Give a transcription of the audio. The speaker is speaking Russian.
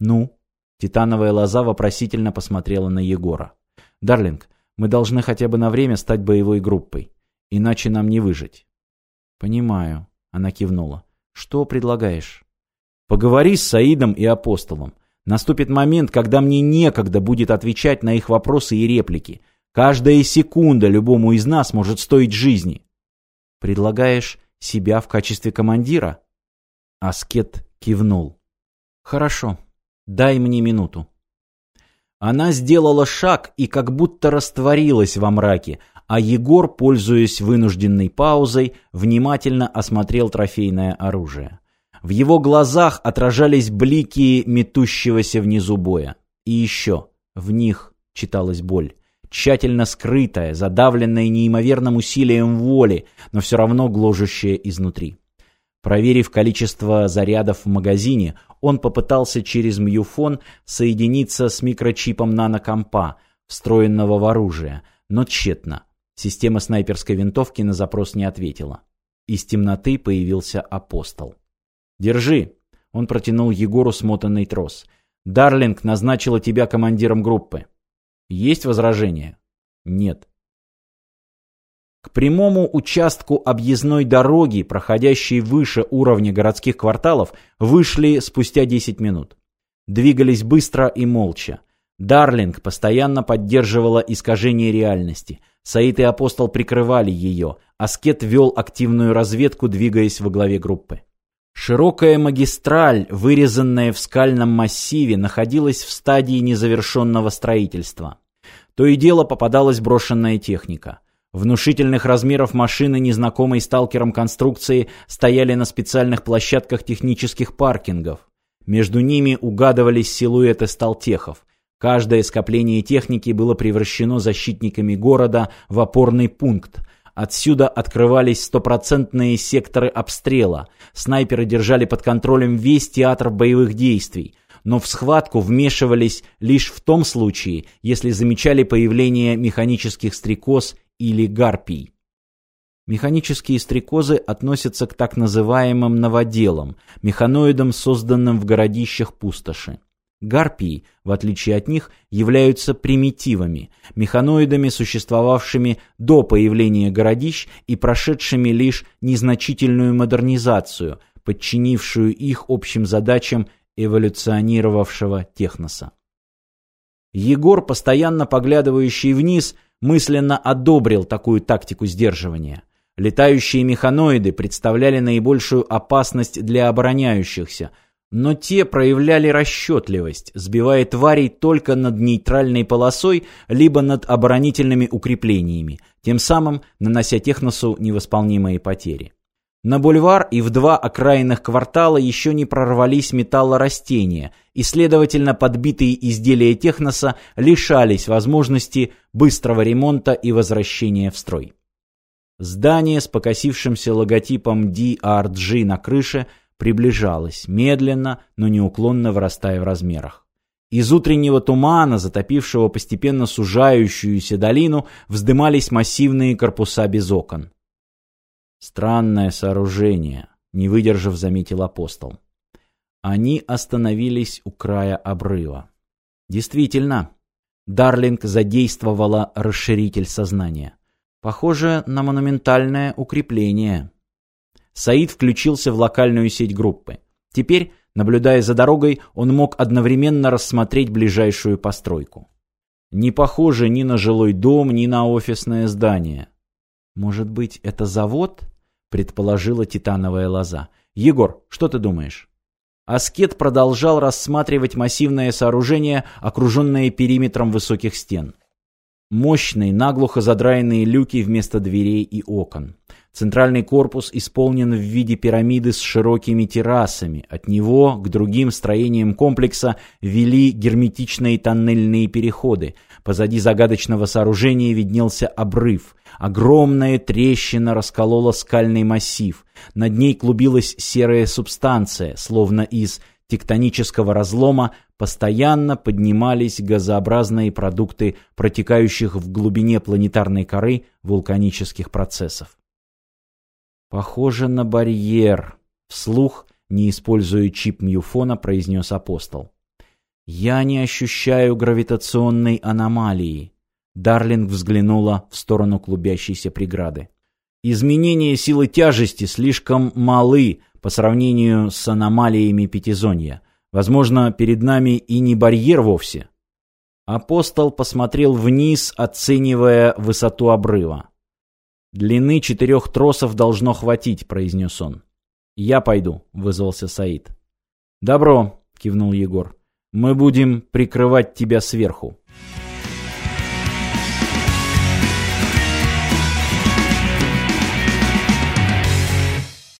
«Ну?» Титановая лоза вопросительно посмотрела на Егора. «Дарлинг, мы должны хотя бы на время стать боевой группой. Иначе нам не выжить». «Понимаю», — она кивнула. «Что предлагаешь?» «Поговори с Саидом и Апостолом. Наступит момент, когда мне некогда будет отвечать на их вопросы и реплики. Каждая секунда любому из нас может стоить жизни». «Предлагаешь себя в качестве командира?» Аскет кивнул. «Хорошо. Дай мне минуту». Она сделала шаг и как будто растворилась во мраке, а Егор, пользуясь вынужденной паузой, внимательно осмотрел трофейное оружие. В его глазах отражались блики метущегося внизу боя. И еще в них читалась боль. Тщательно скрытая, задавленная неимоверным усилием воли, но все равно гложущая изнутри. Проверив количество зарядов в магазине, он попытался через мьюфон соединиться с микрочипом нанокомпа, встроенного в оружие, но тщетно. Система снайперской винтовки на запрос не ответила. Из темноты появился апостол. «Держи!» — он протянул Егору смотанный трос. «Дарлинг назначила тебя командиром группы. Есть возражения?» «Нет». К прямому участку объездной дороги, проходящей выше уровня городских кварталов, вышли спустя 10 минут. Двигались быстро и молча. Дарлинг постоянно поддерживала искажение реальности. Саид и Апостол прикрывали ее. Аскет вел активную разведку, двигаясь во главе группы. Широкая магистраль, вырезанная в скальном массиве, находилась в стадии незавершенного строительства. То и дело попадалась брошенная техника. Внушительных размеров машины незнакомой сталкером конструкции стояли на специальных площадках технических паркингов. Между ними угадывались силуэты сталтехов. Каждое скопление техники было превращено защитниками города в опорный пункт. Отсюда открывались стопроцентные секторы обстрела. Снайперы держали под контролем весь театр боевых действий но в схватку вмешивались лишь в том случае, если замечали появление механических стрекоз или гарпий. Механические стрекозы относятся к так называемым новоделам, механоидам, созданным в городищах пустоши. Гарпии, в отличие от них, являются примитивами, механоидами, существовавшими до появления городищ и прошедшими лишь незначительную модернизацию, подчинившую их общим задачам эволюционировавшего техноса. Егор, постоянно поглядывающий вниз, мысленно одобрил такую тактику сдерживания. Летающие механоиды представляли наибольшую опасность для обороняющихся, но те проявляли расчетливость, сбивая тварей только над нейтральной полосой, либо над оборонительными укреплениями, тем самым нанося техносу невосполнимые потери. На бульвар и в два окраинных квартала еще не прорвались металлорастения, и, следовательно, подбитые изделия техноса лишались возможности быстрого ремонта и возвращения в строй. Здание с покосившимся логотипом DRG на крыше приближалось, медленно, но неуклонно вырастая в размерах. Из утреннего тумана, затопившего постепенно сужающуюся долину, вздымались массивные корпуса без окон. Странное сооружение, не выдержав, заметил апостол. Они остановились у края обрыва. Действительно, Дарлинг задействовала расширитель сознания. Похоже на монументальное укрепление. Саид включился в локальную сеть группы. Теперь, наблюдая за дорогой, он мог одновременно рассмотреть ближайшую постройку. Не похоже ни на жилой дом, ни на офисное здание. Может быть, это завод? предположила титановая лоза. Егор, что ты думаешь? Аскет продолжал рассматривать массивное сооружение, окруженное периметром высоких стен. Мощные, наглухо задраенные люки вместо дверей и окон. Центральный корпус исполнен в виде пирамиды с широкими террасами. От него к другим строениям комплекса вели герметичные тоннельные переходы. Позади загадочного сооружения виднелся обрыв. Огромная трещина расколола скальный массив. Над ней клубилась серая субстанция, словно из тектонического разлома постоянно поднимались газообразные продукты протекающих в глубине планетарной коры вулканических процессов. «Похоже на барьер», — вслух, не используя чип мюфона, произнес апостол. Я не ощущаю гравитационной аномалии. Дарлинг взглянула в сторону клубящейся преграды. Изменения силы тяжести слишком малы по сравнению с аномалиями пятизонья. Возможно, перед нами и не барьер вовсе. Апостол посмотрел вниз, оценивая высоту обрыва. «Длины четырех тросов должно хватить», — произнес он. «Я пойду», — вызвался Саид. «Добро», — кивнул Егор. «Мы будем прикрывать тебя сверху».